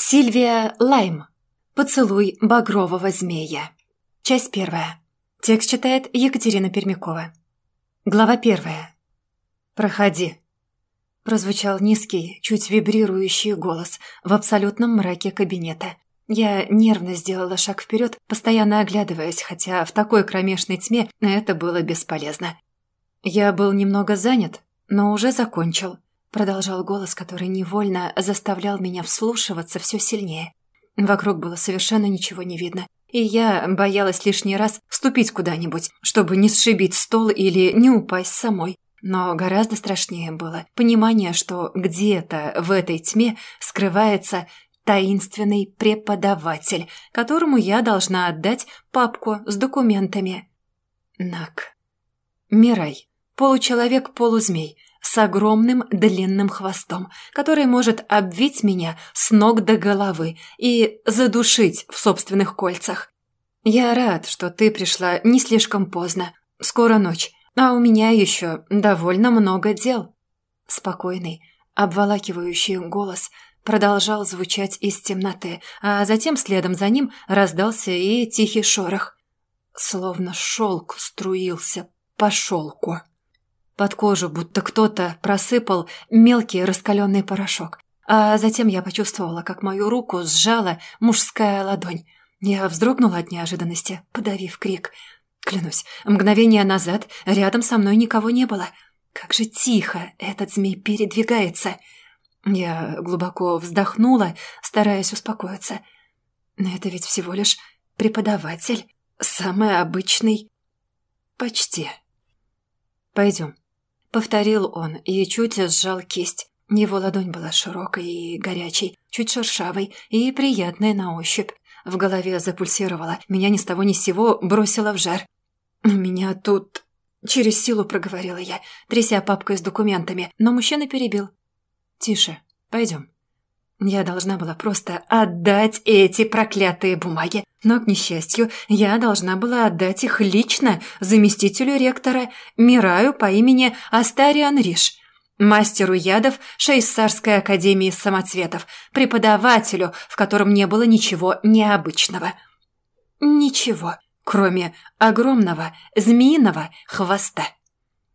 Сильвия Лайм. Поцелуй багрового змея. Часть первая. Текст читает Екатерина Пермякова. Глава первая. «Проходи», – прозвучал низкий, чуть вибрирующий голос в абсолютном мраке кабинета. Я нервно сделала шаг вперед, постоянно оглядываясь, хотя в такой кромешной тьме это было бесполезно. Я был немного занят, но уже закончил. Продолжал голос, который невольно заставлял меня вслушиваться все сильнее. Вокруг было совершенно ничего не видно, и я боялась лишний раз ступить куда-нибудь, чтобы не сшибить стол или не упасть самой. Но гораздо страшнее было понимание, что где-то в этой тьме скрывается таинственный преподаватель, которому я должна отдать папку с документами. Нак. Мирай. Получеловек-полузмей – с огромным длинным хвостом, который может обвить меня с ног до головы и задушить в собственных кольцах. Я рад, что ты пришла не слишком поздно. Скоро ночь, а у меня еще довольно много дел. Спокойный, обволакивающий голос продолжал звучать из темноты, а затем следом за ним раздался и тихий шорох. Словно шелк струился по шелку. Под кожу будто кто-то просыпал мелкий раскаленный порошок. А затем я почувствовала, как мою руку сжала мужская ладонь. Я вздрогнула от неожиданности, подавив крик. Клянусь, мгновение назад рядом со мной никого не было. Как же тихо этот змей передвигается. Я глубоко вздохнула, стараясь успокоиться. Это ведь всего лишь преподаватель, самый обычный... Почти. Пойдем. Повторил он и чуть сжал кисть. Его ладонь была широкой и горячей, чуть шершавой и приятной на ощупь. В голове запульсировало, меня ни с того ни с сего бросило в жар. «Меня тут...» Через силу проговорила я, тряся папкой с документами, но мужчина перебил. «Тише, пойдем». Я должна была просто отдать эти проклятые бумаги. Но, к несчастью, я должна была отдать их лично заместителю ректора Мираю по имени Астариан Риш, мастеру ядов Шейсарской академии самоцветов, преподавателю, в котором не было ничего необычного. Ничего, кроме огромного змеиного хвоста.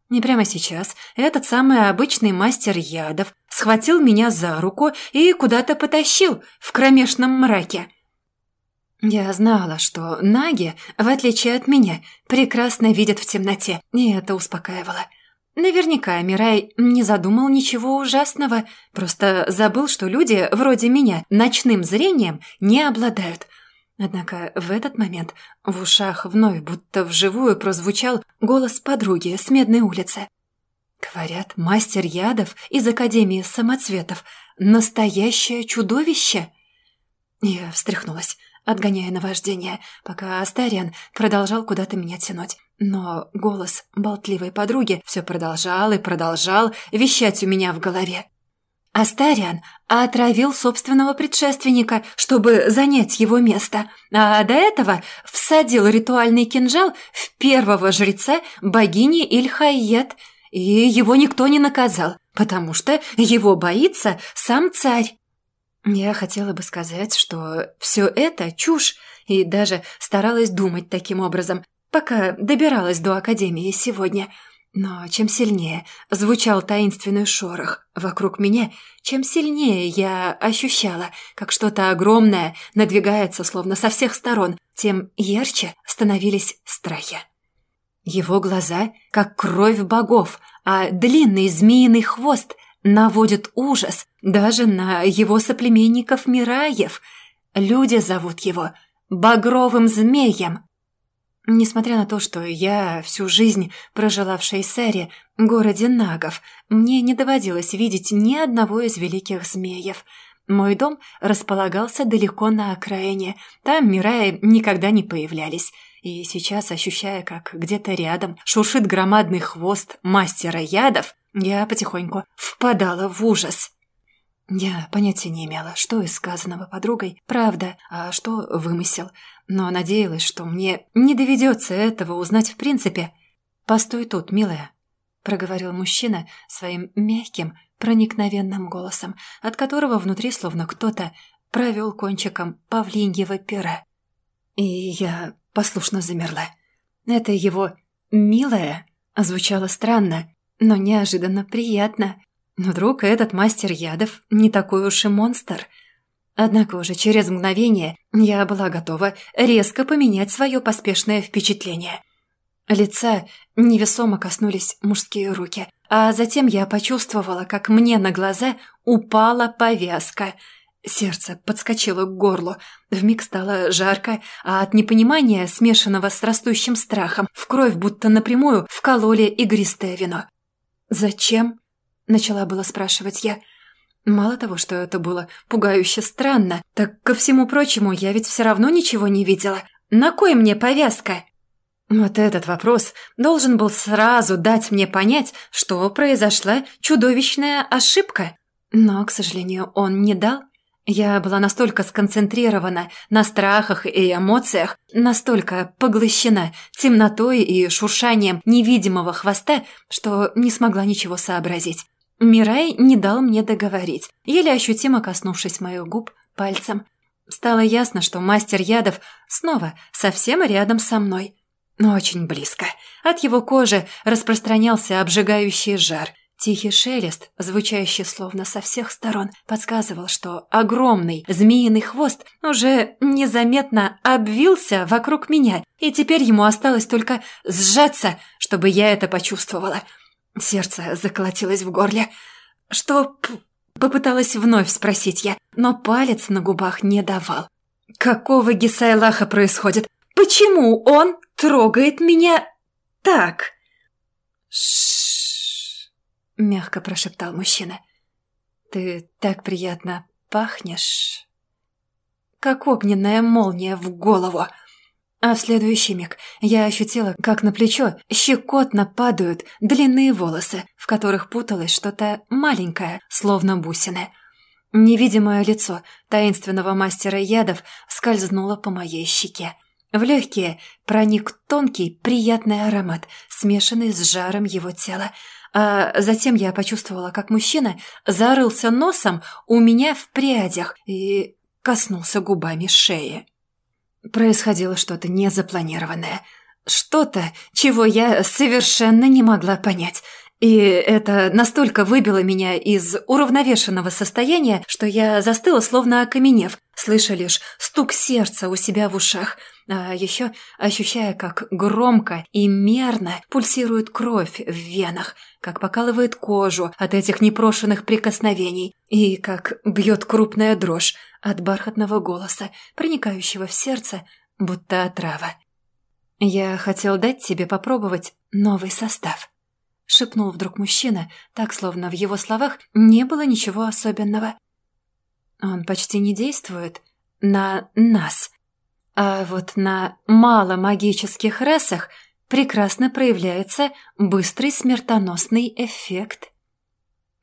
Не прямо сейчас этот самый обычный мастер ядов схватил меня за руку и куда-то потащил в кромешном мраке. Я знала, что наги, в отличие от меня, прекрасно видят в темноте, и это успокаивало. Наверняка Мирай не задумал ничего ужасного, просто забыл, что люди, вроде меня, ночным зрением не обладают – Однако в этот момент в ушах вновь будто вживую прозвучал голос подруги с Медной улицы. «Говорят, мастер ядов из Академии самоцветов – настоящее чудовище!» Я встряхнулась, отгоняя наваждение, пока Астариан продолжал куда-то меня тянуть. Но голос болтливой подруги все продолжал и продолжал вещать у меня в голове. Астариан отравил собственного предшественника, чтобы занять его место, а до этого всадил ритуальный кинжал в первого жреца богини Ильхайет, и его никто не наказал, потому что его боится сам царь. Я хотела бы сказать, что все это чушь, и даже старалась думать таким образом, пока добиралась до Академии сегодня – но чем сильнее звучал таинственный шорох вокруг меня, чем сильнее я ощущала, как что-то огромное надвигается словно со всех сторон, тем ярче становились страхи. Его глаза, как кровь богов, а длинный змеиный хвост наводит ужас даже на его соплеменников Мираев. Люди зовут его «багровым змеем», Несмотря на то, что я всю жизнь прожила в Шейсаре, городе Нагов, мне не доводилось видеть ни одного из великих змеев. Мой дом располагался далеко на окраине, там Мираи никогда не появлялись. И сейчас, ощущая, как где-то рядом шуршит громадный хвост мастера ядов, я потихоньку впадала в ужас. Я понятия не имела, что из сказанного подругой правда, а что вымысел, но надеялась, что мне не доведется этого узнать в принципе. «Постой тут, милая», — проговорил мужчина своим мягким, проникновенным голосом, от которого внутри словно кто-то провел кончиком павлиньего пера. И я послушно замерла. Это его «милое» звучало странно, но неожиданно приятно. Вдруг этот мастер ядов не такой уж и монстр. Однако уже через мгновение я была готова резко поменять свое поспешное впечатление. Лица невесомо коснулись мужские руки, а затем я почувствовала, как мне на глаза упала повязка – Сердце подскочило к горлу, вмиг стало жарко, а от непонимания, смешанного с растущим страхом, в кровь будто напрямую вкололи игристое вино. «Зачем?» – начала было спрашивать я. Мало того, что это было пугающе странно, так ко всему прочему я ведь все равно ничего не видела. На кой мне повязка? Вот этот вопрос должен был сразу дать мне понять, что произошла чудовищная ошибка. Но, к сожалению, он не дал. Я была настолько сконцентрирована на страхах и эмоциях, настолько поглощена темнотой и шуршанием невидимого хвоста, что не смогла ничего сообразить. Мирай не дал мне договорить, еле ощутимо коснувшись моих губ пальцем. Стало ясно, что мастер ядов снова совсем рядом со мной. Но очень близко. От его кожи распространялся обжигающий жар – Тихий шелест, звучащий словно со всех сторон, подсказывал, что огромный змеиный хвост уже незаметно обвился вокруг меня, и теперь ему осталось только сжаться, чтобы я это почувствовала. Сердце заколотилось в горле. «Что...» — попыталась вновь спросить я, но палец на губах не давал. «Какого Гисайлаха происходит? Почему он трогает меня так?» Ш — мягко прошептал мужчина. «Ты так приятно пахнешь, как огненная молния в голову!» А в следующий миг я ощутила, как на плечо щекотно падают длинные волосы, в которых путалось что-то маленькое, словно бусины. Невидимое лицо таинственного мастера ядов скользнуло по моей щеке. В легкие проник тонкий, приятный аромат, смешанный с жаром его тела, а затем я почувствовала, как мужчина зарылся носом у меня в прядях и коснулся губами шеи. Происходило что-то незапланированное. Что-то, чего я совершенно не могла понять. И это настолько выбило меня из уравновешенного состояния, что я застыла, словно окаменев, слыша лишь стук сердца у себя в ушах – а еще ощущая, как громко и мерно пульсирует кровь в венах, как покалывает кожу от этих непрошенных прикосновений и как бьет крупная дрожь от бархатного голоса, проникающего в сердце, будто отрава. «Я хотел дать тебе попробовать новый состав», — шепнул вдруг мужчина, так, словно в его словах не было ничего особенного. «Он почти не действует на нас», а вот на маломагических расах прекрасно проявляется быстрый смертоносный эффект.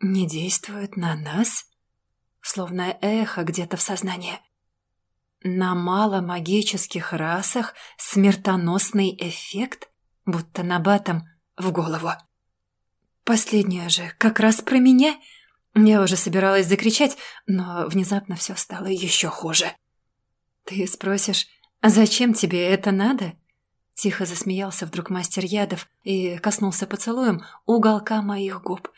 Не действует на нас, словно эхо где-то в сознании. На маломагических расах смертоносный эффект, будто набатом в голову. Последнее же как раз про меня. Я уже собиралась закричать, но внезапно все стало еще хуже. Ты спросишь, «А зачем тебе это надо?» Тихо засмеялся вдруг мастер ядов и коснулся поцелуем уголка моих губ.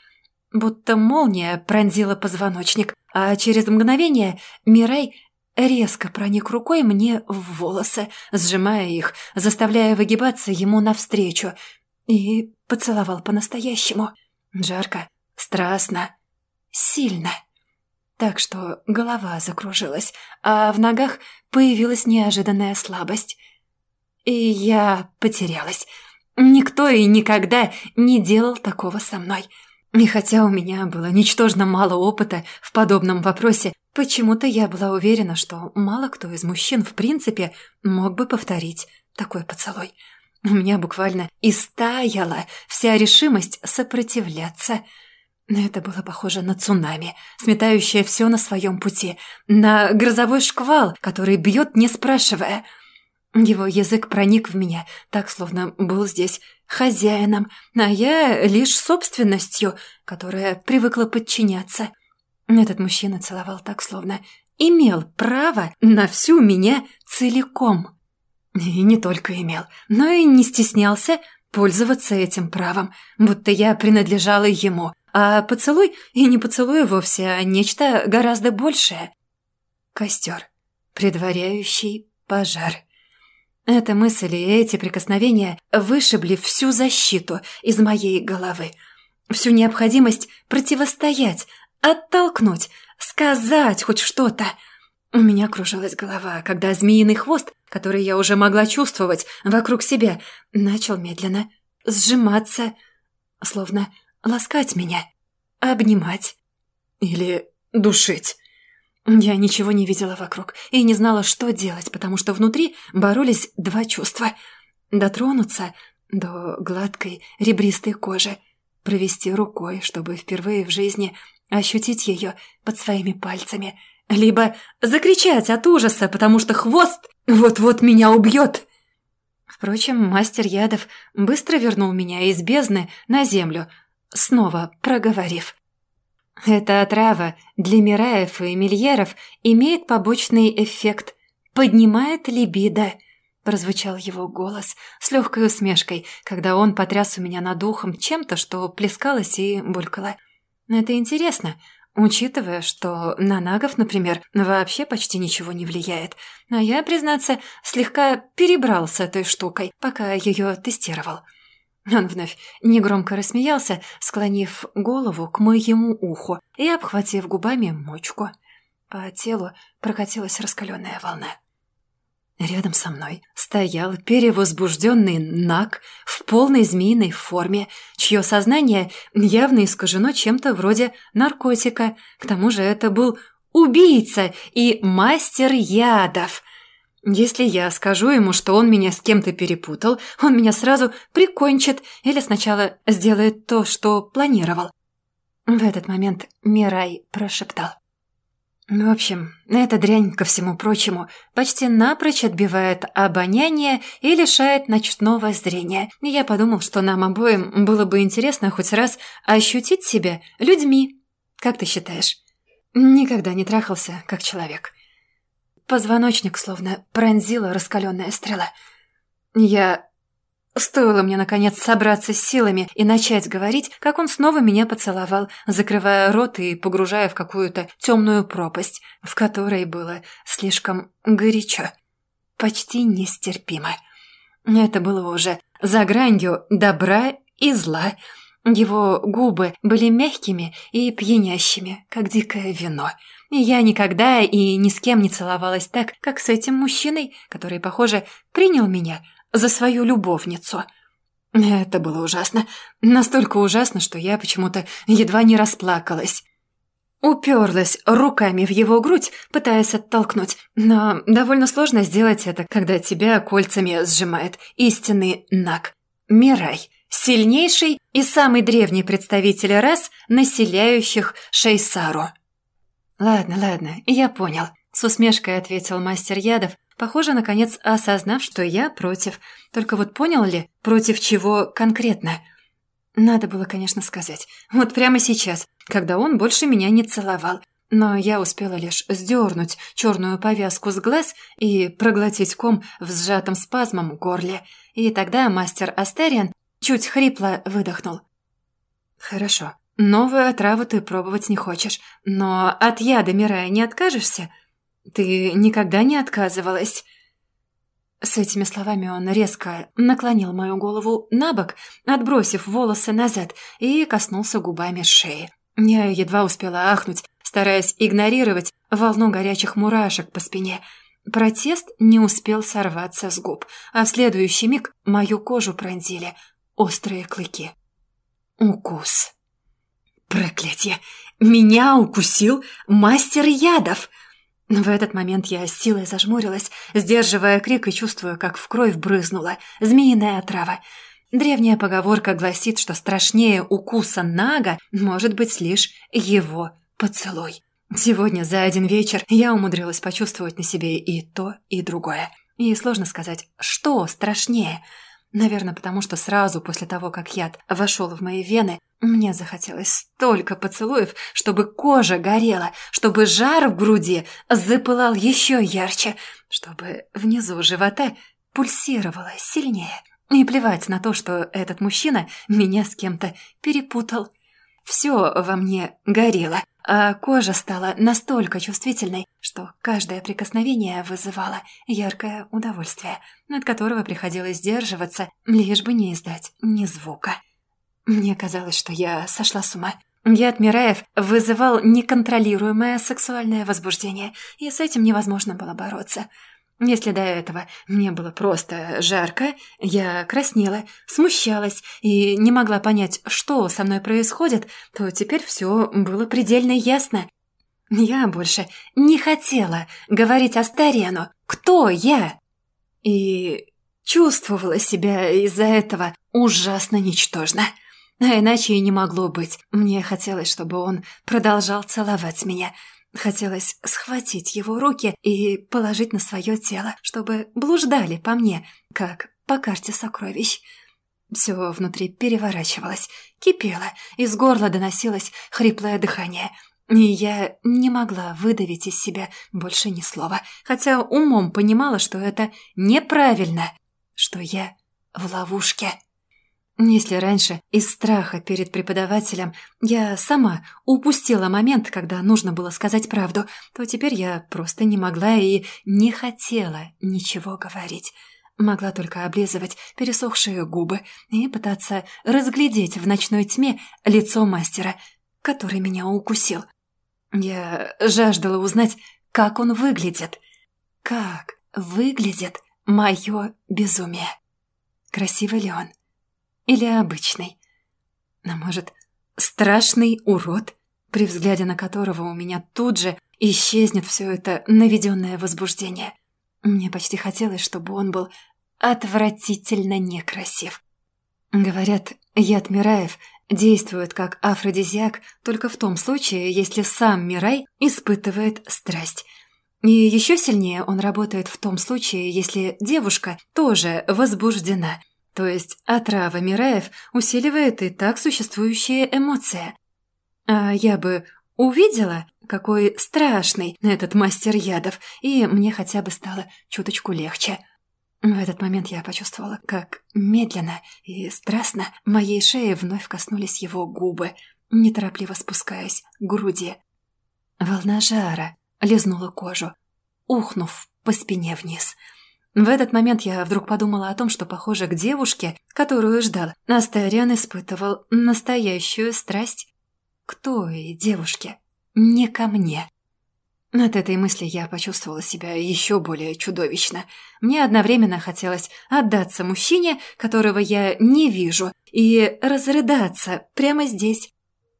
Будто молния пронзила позвоночник, а через мгновение Мирай резко проник рукой мне в волосы, сжимая их, заставляя выгибаться ему навстречу, и поцеловал по-настоящему. Жарко, страстно, сильно так что голова закружилась, а в ногах появилась неожиданная слабость. И я потерялась. Никто и никогда не делал такого со мной. И хотя у меня было ничтожно мало опыта в подобном вопросе, почему-то я была уверена, что мало кто из мужчин в принципе мог бы повторить такой поцелуй. У меня буквально истаяла вся решимость сопротивляться – это было похоже на цунами, сметающее все на своем пути, на грозовой шквал, который бьет, не спрашивая. Его язык проник в меня, так, словно был здесь хозяином, а я лишь собственностью, которая привыкла подчиняться. Этот мужчина целовал так, словно имел право на всю меня целиком. И не только имел, но и не стеснялся пользоваться этим правом, будто я принадлежала ему, а поцелуй и не поцелуй вовсе, а нечто гораздо большее. Костер, предваряющий пожар. Эта мысль и эти прикосновения вышибли всю защиту из моей головы, всю необходимость противостоять, оттолкнуть, сказать хоть что-то. У меня кружилась голова, когда змеиный хвост, который я уже могла чувствовать вокруг себя, начал медленно сжиматься, словно ласкать меня, обнимать или душить. Я ничего не видела вокруг и не знала, что делать, потому что внутри боролись два чувства. Дотронуться до гладкой ребристой кожи, провести рукой, чтобы впервые в жизни ощутить ее под своими пальцами, либо закричать от ужаса, потому что хвост вот-вот меня убьет. Впрочем, мастер ядов быстро вернул меня из бездны на землю, снова проговорив. Эта отрава для Мираев и Мильеров имеет побочный эффект – поднимает либидо. Прозвучал его голос с легкой усмешкой, когда он потряс у меня над духом чем-то, что плескалось и булькало. Это интересно, учитывая, что на нагов, например, вообще почти ничего не влияет. А я, признаться, слегка перебрал с этой штукой, пока ее тестировал. Он вновь негромко рассмеялся, склонив голову к моему уху и обхватив губами мочку. По телу прокатилась раскаленная волна. Рядом со мной стоял перевозбужденный Нак в полной змеиной форме, чье сознание явно искажено чем-то вроде наркотика. К тому же это был убийца и мастер ядов – если я скажу ему, что он меня с кем-то перепутал, он меня сразу прикончит или сначала сделает то, что планировал. В этот момент Мирай прошептал. В общем, эта дрянь, ко всему прочему, почти напрочь отбивает обоняние и лишает ночного зрения. И я подумал, что нам обоим было бы интересно хоть раз ощутить себя людьми. Как ты считаешь? Никогда не трахался, как человек. Позвоночник словно пронзила раскаленная стрела. Я... Стоило мне, наконец, собраться с силами и начать говорить, как он снова меня поцеловал, закрывая рот и погружая в какую-то темную пропасть, в которой было слишком горячо, почти нестерпимо. Это было уже за гранью добра и зла. Его губы были мягкими и пьянящими, как дикое вино — я никогда и ни с кем не целовалась так, как с этим мужчиной, который, похоже, принял меня за свою любовницу. Это было ужасно. Настолько ужасно, что я почему-то едва не расплакалась. Уперлась руками в его грудь, пытаясь оттолкнуть, но довольно сложно сделать это, когда тебя кольцами сжимает истинный Наг. Мирай, сильнейший и самый древний представитель рас, населяющих Шейсару. «Ладно, ладно, я понял», — с усмешкой ответил мастер ядов, похоже, наконец осознав, что я против. Только вот понял ли, против чего конкретно? Надо было, конечно, сказать. Вот прямо сейчас, когда он больше меня не целовал. Но я успела лишь сдернуть черную повязку с глаз и проглотить ком в сжатом спазмом горле. И тогда мастер Астериан чуть хрипло выдохнул. «Хорошо, Новую отраву ты пробовать не хочешь, но от яда Мирая не откажешься? Ты никогда не отказывалась?» С этими словами он резко наклонил мою голову на бок, отбросив волосы назад, и коснулся губами шеи. Я едва успела ахнуть, стараясь игнорировать волну горячих мурашек по спине. Протест не успел сорваться с губ, а в следующий миг мою кожу пронзили острые клыки. Укус. Проклятье! Меня укусил мастер ядов! В этот момент я с силой зажмурилась, сдерживая крик и чувствуя, как в кровь брызнула змеиная отрава. Древняя поговорка гласит, что страшнее укуса нага может быть лишь его поцелуй. Сегодня за один вечер я умудрилась почувствовать на себе и то, и другое. И сложно сказать, что страшнее – Наверное, потому что сразу после того, как яд вошел в мои вены, мне захотелось столько поцелуев, чтобы кожа горела, чтобы жар в груди запылал еще ярче, чтобы внизу живота пульсировало сильнее. И плевать на то, что этот мужчина меня с кем-то перепутал. Все во мне горело, а кожа стала настолько чувствительной, что каждое прикосновение вызывало яркое удовольствие, от которого приходилось сдерживаться, лишь бы не издать ни звука. Мне казалось, что я сошла с ума. Яд Мираев вызывал неконтролируемое сексуальное возбуждение, и с этим невозможно было бороться – если до этого мне было просто жарко, я краснела, смущалась и не могла понять, что со мной происходит, то теперь все было предельно ясно. Я больше не хотела говорить о Старену. Кто я? И чувствовала себя из-за этого ужасно ничтожно. А иначе и не могло быть. Мне хотелось, чтобы он продолжал целовать меня – Хотелось схватить его руки и положить на свое тело, чтобы блуждали по мне, как по карте сокровищ. Все внутри переворачивалось, кипело, из горла доносилось хриплое дыхание. И я не могла выдавить из себя больше ни слова, хотя умом понимала, что это неправильно, что я в ловушке. Если раньше из страха перед преподавателем я сама упустила момент, когда нужно было сказать правду, то теперь я просто не могла и не хотела ничего говорить. Могла только облизывать пересохшие губы и пытаться разглядеть в ночной тьме лицо мастера, который меня укусил. Я жаждала узнать, как он выглядит. Как выглядит мое безумие. Красивый ли он? Или обычный? А может, страшный урод, при взгляде на которого у меня тут же исчезнет все это наведенное возбуждение? Мне почти хотелось, чтобы он был отвратительно некрасив. Говорят, яд Мираев действует как афродизиак только в том случае, если сам Мирай испытывает страсть. И еще сильнее он работает в том случае, если девушка тоже возбуждена – то есть отрава Мираев усиливает и так существующие эмоции. А я бы увидела, какой страшный этот мастер ядов, и мне хотя бы стало чуточку легче. В этот момент я почувствовала, как медленно и страстно моей шеи вновь коснулись его губы, неторопливо спускаясь к груди. Волна жара лизнула кожу, ухнув по спине вниз – в этот момент я вдруг подумала о том, что, похоже, к девушке, которую ждал, Астариан испытывал настоящую страсть к той девушке, не ко мне. От этой мысли я почувствовала себя еще более чудовищно. Мне одновременно хотелось отдаться мужчине, которого я не вижу, и разрыдаться прямо здесь,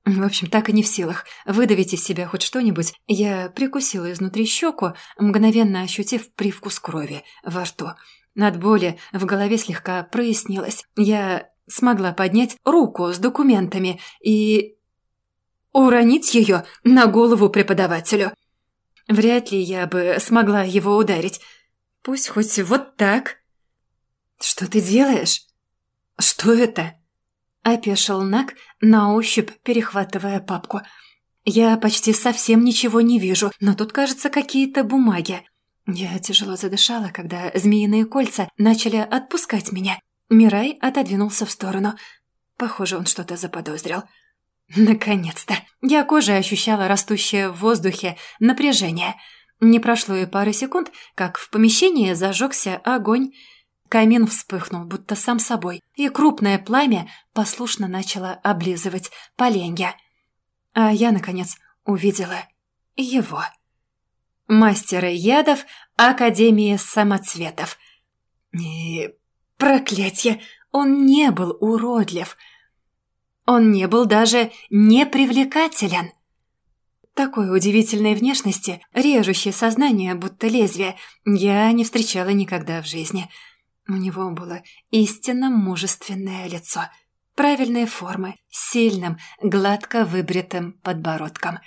в общем, так и не в силах выдавить из себя хоть что-нибудь, я прикусила изнутри щеку, мгновенно ощутив привкус крови во рту. От боли в голове слегка прояснилось. Я смогла поднять руку с документами и... уронить ее на голову преподавателю. Вряд ли я бы смогла его ударить. Пусть хоть вот так. «Что ты делаешь? Что это?» – опешил Нак, на ощупь перехватывая папку. «Я почти совсем ничего не вижу, но тут, кажется, какие-то бумаги». Я тяжело задышала, когда змеиные кольца начали отпускать меня. Мирай отодвинулся в сторону. Похоже, он что-то заподозрил. Наконец-то! Я кожей ощущала растущее в воздухе напряжение. Не прошло и пары секунд, как в помещении зажегся огонь. Камин вспыхнул, будто сам собой, и крупное пламя послушно начало облизывать поленья. А я, наконец, увидела его. Мастера ядов Академии самоцветов. И проклятье, он не был уродлив. Он не был даже непривлекателен. Такой удивительной внешности, режущей сознание, будто лезвие, я не встречала никогда в жизни – у него было истинно мужественное лицо, правильной формы, сильным, гладко выбритым подбородком.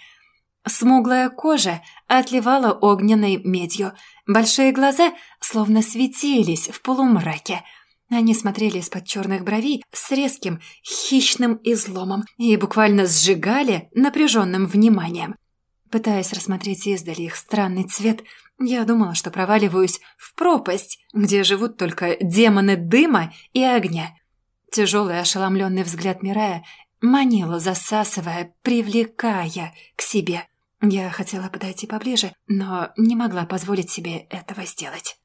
Смуглая кожа отливала огненной медью, большие глаза словно светились в полумраке. Они смотрели из-под черных бровей с резким, хищным изломом и буквально сжигали напряженным вниманием. Пытаясь рассмотреть издали их странный цвет, я думала, что проваливаюсь в пропасть, где живут только демоны дыма и огня. Тяжелый ошеломленный взгляд Мирая манила, засасывая, привлекая к себе. Я хотела подойти поближе, но не могла позволить себе этого сделать.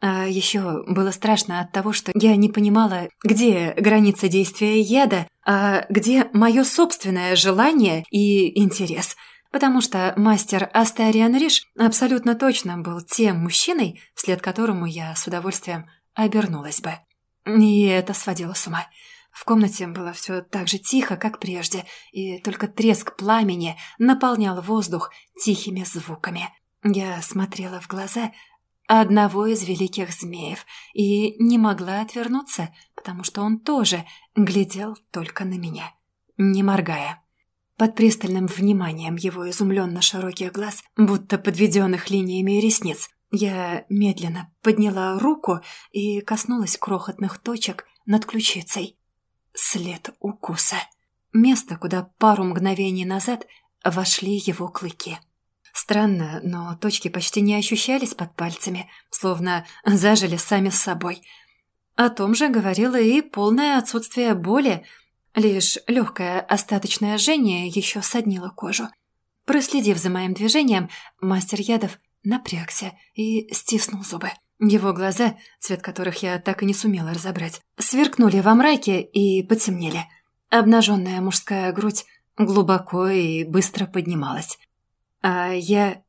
А еще было страшно от того, что я не понимала, где граница действия яда, а где мое собственное желание и интерес. Потому что мастер Астариан Риш абсолютно точно был тем мужчиной, вслед которому я с удовольствием обернулась бы. И это сводило с ума. В комнате было все так же тихо, как прежде, и только треск пламени наполнял воздух тихими звуками. Я смотрела в глаза одного из великих змеев и не могла отвернуться, потому что он тоже глядел только на меня, не моргая. Под пристальным вниманием его изумленно широких глаз, будто подведенных линиями ресниц, я медленно подняла руку и коснулась крохотных точек над ключицей. След укуса. Место, куда пару мгновений назад вошли его клыки. Странно, но точки почти не ощущались под пальцами, словно зажили сами с собой. О том же говорило и полное отсутствие боли, лишь легкое остаточное жжение еще соднило кожу. Проследив за моим движением, мастер ядов напрягся и стиснул зубы. Его глаза, цвет которых я так и не сумела разобрать, сверкнули во мраке и потемнели. Обнаженная мужская грудь глубоко и быстро поднималась. А я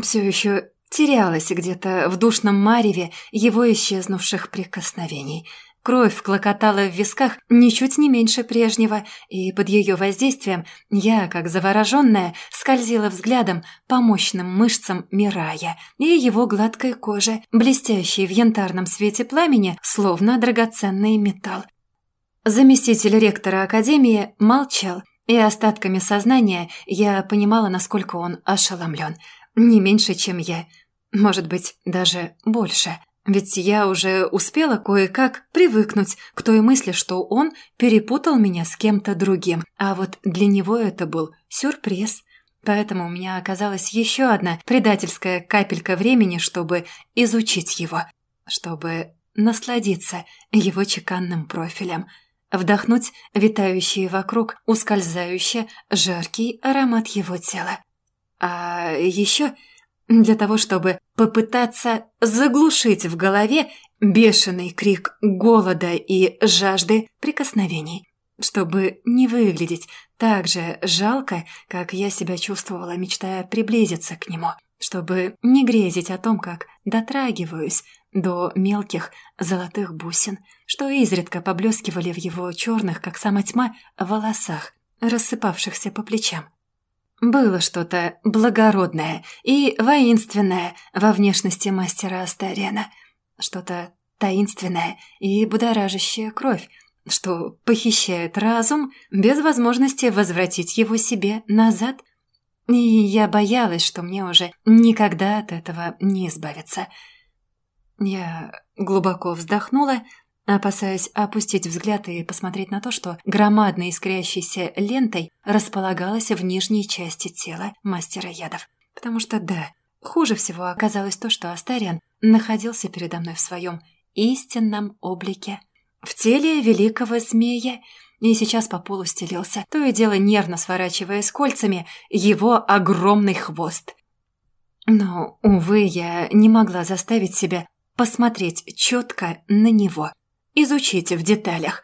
все еще терялась где-то в душном мареве его исчезнувших прикосновений – Кровь клокотала в висках ничуть не меньше прежнего, и под ее воздействием я, как завороженная, скользила взглядом по мощным мышцам Мирая и его гладкой коже, блестящей в янтарном свете пламени, словно драгоценный металл. Заместитель ректора Академии молчал, и остатками сознания я понимала, насколько он ошеломлен. Не меньше, чем я. Может быть, даже больше – ведь я уже успела кое-как привыкнуть к той мысли, что он перепутал меня с кем-то другим. А вот для него это был сюрприз. Поэтому у меня оказалась еще одна предательская капелька времени, чтобы изучить его, чтобы насладиться его чеканным профилем, вдохнуть витающий вокруг ускользающий жаркий аромат его тела. А еще для того, чтобы попытаться заглушить в голове бешеный крик голода и жажды прикосновений, чтобы не выглядеть так же жалко, как я себя чувствовала, мечтая приблизиться к нему, чтобы не грезить о том, как дотрагиваюсь до мелких золотых бусин, что изредка поблескивали в его черных, как сама тьма, волосах, рассыпавшихся по плечам. Было что-то благородное и воинственное во внешности мастера Астариана. Что-то таинственное и будоражащее кровь, что похищает разум без возможности возвратить его себе назад. И я боялась, что мне уже никогда от этого не избавиться. Я глубоко вздохнула опасаясь опустить взгляд и посмотреть на то, что громадной искрящейся лентой располагалась в нижней части тела мастера ядов. Потому что, да, хуже всего оказалось то, что Астариан находился передо мной в своем истинном облике. В теле великого змея и сейчас по полу стелился, то и дело нервно сворачивая с кольцами его огромный хвост. Но, увы, я не могла заставить себя посмотреть четко на него изучить в деталях.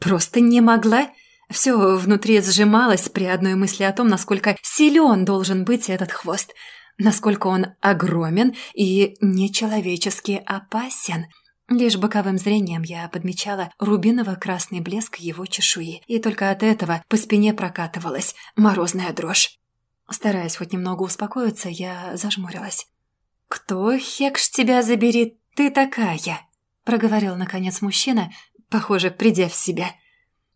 Просто не могла. Все внутри сжималось при одной мысли о том, насколько силен должен быть этот хвост, насколько он огромен и нечеловечески опасен. Лишь боковым зрением я подмечала рубиново-красный блеск его чешуи, и только от этого по спине прокатывалась морозная дрожь. Стараясь хоть немного успокоиться, я зажмурилась. «Кто, Хекш, тебя забери, ты такая?» Проговорил наконец мужчина, похоже, придя в себя.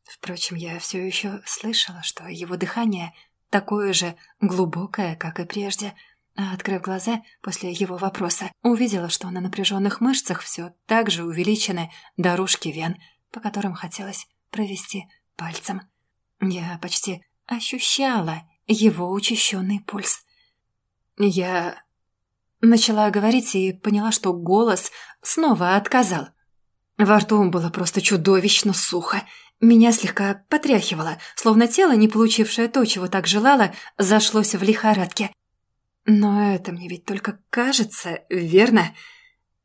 Впрочем, я все еще слышала, что его дыхание такое же глубокое, как и прежде. а, открыв глаза после его вопроса, увидела, что на напряженных мышцах все так же увеличены дорожки вен, по которым хотелось провести пальцем. Я почти ощущала его учащенный пульс. Я начала говорить и поняла, что голос снова отказал. Во рту было просто чудовищно сухо. Меня слегка потряхивало, словно тело, не получившее то, чего так желало, зашлось в лихорадке. Но это мне ведь только кажется, верно?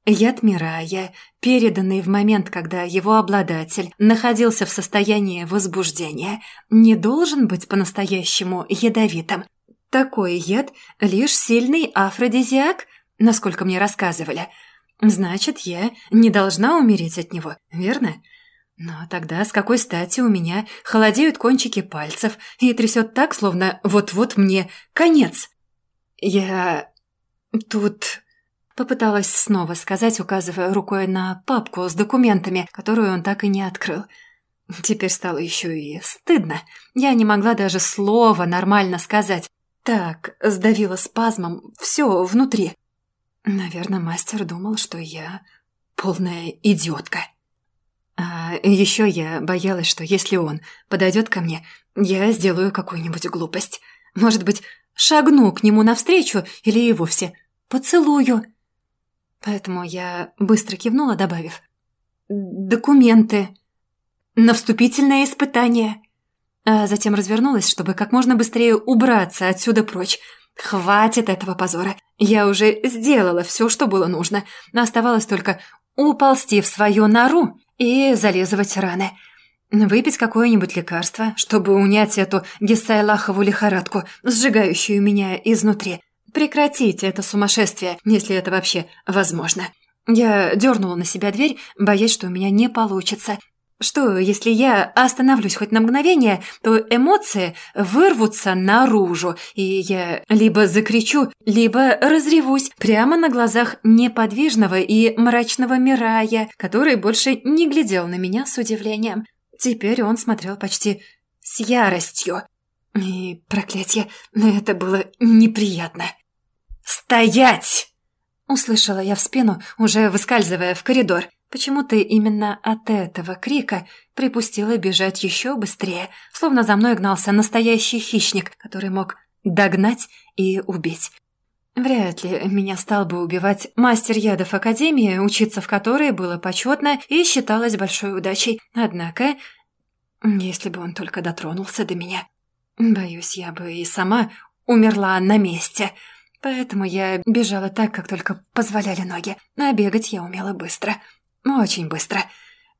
Яд Мирая, переданный в момент, когда его обладатель находился в состоянии возбуждения, не должен быть по-настоящему ядовитым. Такой яд – лишь сильный афродизиак, насколько мне рассказывали. Значит, я не должна умереть от него, верно? Но тогда с какой стати у меня холодеют кончики пальцев и трясет так, словно вот-вот мне конец? «Я... тут...» Попыталась снова сказать, указывая рукой на папку с документами, которую он так и не открыл. Теперь стало еще и стыдно. Я не могла даже слова нормально сказать. Так, сдавила спазмом все внутри. Наверное, мастер думал, что я полная идиотка. А еще я боялась, что если он подойдет ко мне, я сделаю какую-нибудь глупость. Может быть, шагну к нему навстречу или и вовсе поцелую. Поэтому я быстро кивнула, добавив «Документы на вступительное испытание». А затем развернулась, чтобы как можно быстрее убраться отсюда прочь. Хватит этого позора. Я уже сделала все, что было нужно. Оставалось только уползти в свою нору и залезывать раны. Выпить какое-нибудь лекарство, чтобы унять эту гессайлахову лихорадку, сжигающую меня изнутри. Прекратить это сумасшествие, если это вообще возможно. Я дернула на себя дверь, боясь, что у меня не получится. Что, если я остановлюсь хоть на мгновение, то эмоции вырвутся наружу, и я либо закричу, либо разревусь прямо на глазах неподвижного и мрачного Мирая, который больше не глядел на меня с удивлением. Теперь он смотрел почти с яростью. И, проклятье, это было неприятно. «Стоять!» Услышала я в спину, уже выскальзывая в коридор. Почему-то именно от этого крика припустила бежать еще быстрее, словно за мной гнался настоящий хищник, который мог догнать и убить. Вряд ли меня стал бы убивать мастер ядов Академии, учиться в которой было почетно и считалось большой удачей. Однако, если бы он только дотронулся до меня, боюсь, я бы и сама умерла на месте. Поэтому я бежала так, как только позволяли ноги, а бегать я умела быстро. Очень быстро.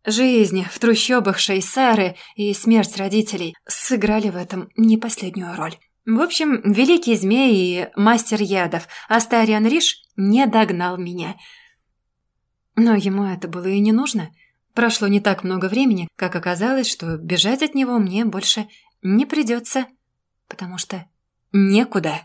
Жизнь в трущобах Шейсары и смерть родителей сыграли в этом не последнюю роль. В общем, великий змей и мастер ядов Астариан Риш не догнал меня. Но ему это было и не нужно. Прошло не так много времени, как оказалось, что бежать от него мне больше не придется, потому что некуда.